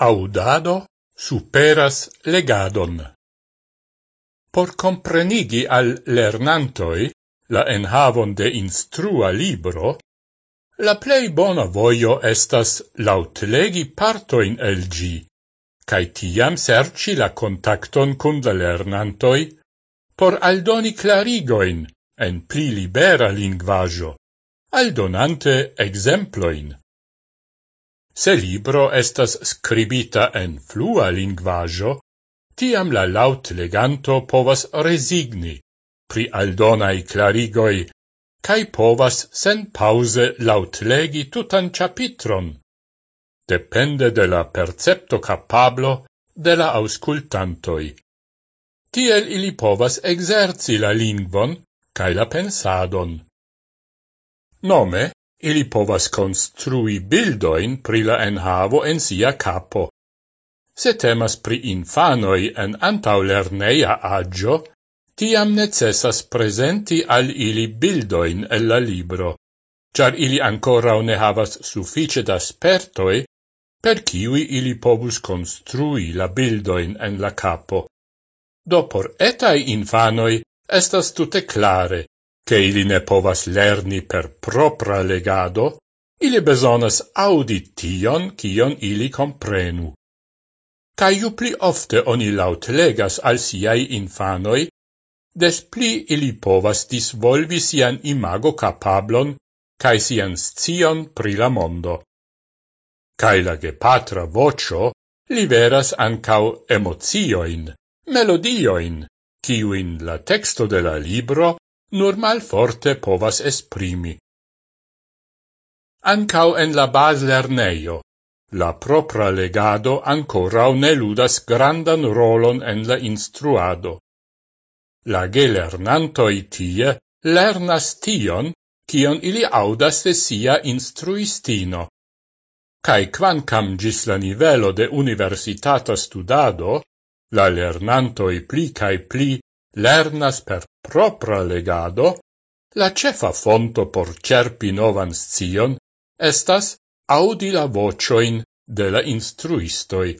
Audado superas legadon. Por comprenigi al lernantoi la enhavon de instrua libro, la plei bona voio estas lautlegi partoin el gi, cae tiam serci la contacton cun la lernantoi por aldoni clarigoin en pli libera linguaggio, aldonante exemploin. Se libro estas scribita en flua linguaggio, tiam la laut leganto povas resigni pri aldonai clarigoi, cae povas sen pause laut legi tutan chapitron. Depende de la percepto capablo de la auscultantoi. Tiel ili povas exerci la lingvon cae la pensadon. Nome, Ili povas construi bildoin pri la enhavo en sia capo. Se temas pri infanoi en antaulerneia agio, tiam necessas presenti al ili bildoin el la libro, char ili ancora ne havas suffice da spertoi per kiwi ili povus construi la bildoin en la capo. Do por etai infanoi estas tute clare che ili ne povas lerni per propra legado, ili besonas audi tion, kion ili comprenu. Ca ju pli ofte oni laut legas al siai infanoi, des pli ili povas disvolvi sian imago capablon cae sian scion pri la mondo. Cae la gepatra vocio liveras ancau emozioin, melodioin, ciuin la texto de la libro nur mal forte povas esprimi. Ancau en la bas lerneio, la propra legado ancora ne ludas grandan rolon en la instruado. La gelernantoi tie lernas tion, kion ili audas de sia instruistino. Cai quancam gis la nivelo de universitata studado, la lernantoi pli cae pli lernas per propra legado, la cefa fonto por cerpi novan scion estas audi la vocioin de la instruistoi.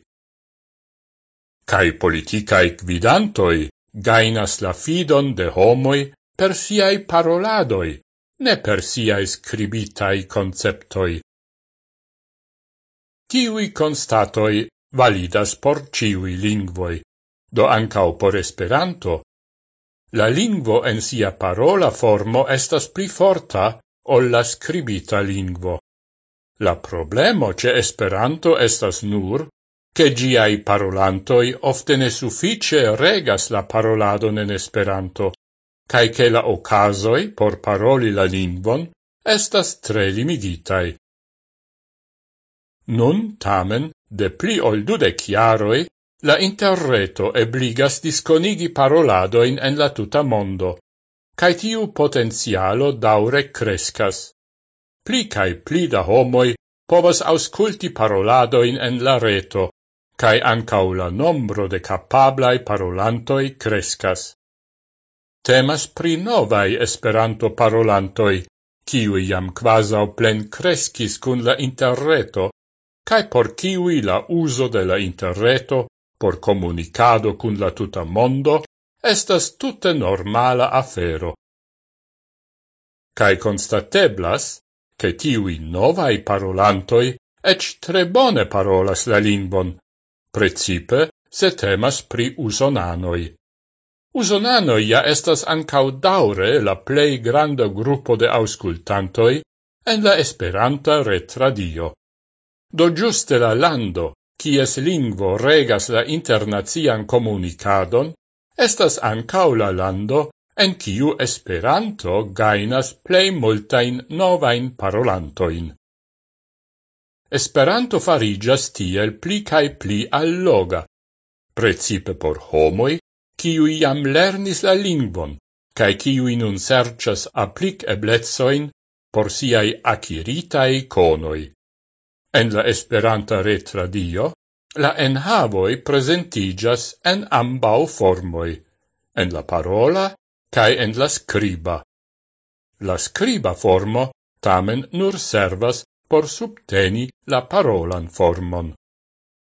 Cai politicae gvidantoi gainas la fidon de homoi per siai paroladoi, ne per siai scribitai conceptoi. Tiui constatoi validas por ciui lingvoi, do ancao por Esperanto, La lingvo en sia parola formo estas pli forta ol la scribita lingvo. La problemo ce Esperanto estas nur che giai parolantoi ofte ne suffice regas la paroladon en Esperanto, cae che la ocasoi por paroli la lingvon estas tre limigitai. Nun, tamen, de pli ol dudec iaroi, La interreto ebligas disconigi paroladoin en la tuta mondo, cae tiu potenzialo daure crescas. Pli cae pli da homoi povas ausculti paroladoin en la reto, cae ancau la nombro de capablai parolantoi crescas. Temas pri novai esperanto parolantoi, kiui jam quasau plen crescis cun la interreto, cae por kiui la uso de la interreto por comunicado cun la tuta mondo estas tutte normala afero. Cai constateblas che tiui novai parolantoi ec tre bone parolas la lingvon, precipe se temas pri usonanoi. Usonanoi ja estas ancau daure la plei granda gruppo de auscultantoi en la esperanta retradio. Do giuste la lando, kies lingvo regas la internazian comunicadon, estas ancau la lando en kiu Esperanto gainas plei multain novain parolantoin. Esperanto farigas tiel pli cae pli alloga, precipe por homoi, kiu iam lernis la lingvon, cae kiu nun sercias applic eblezoin por siai aciritai conoi. En la Esperanta retradio La enhavoi presentigas en ambau formoi, en la parola cae en la skriba. La skriba formo tamen nur servas por subteni la parolan formon.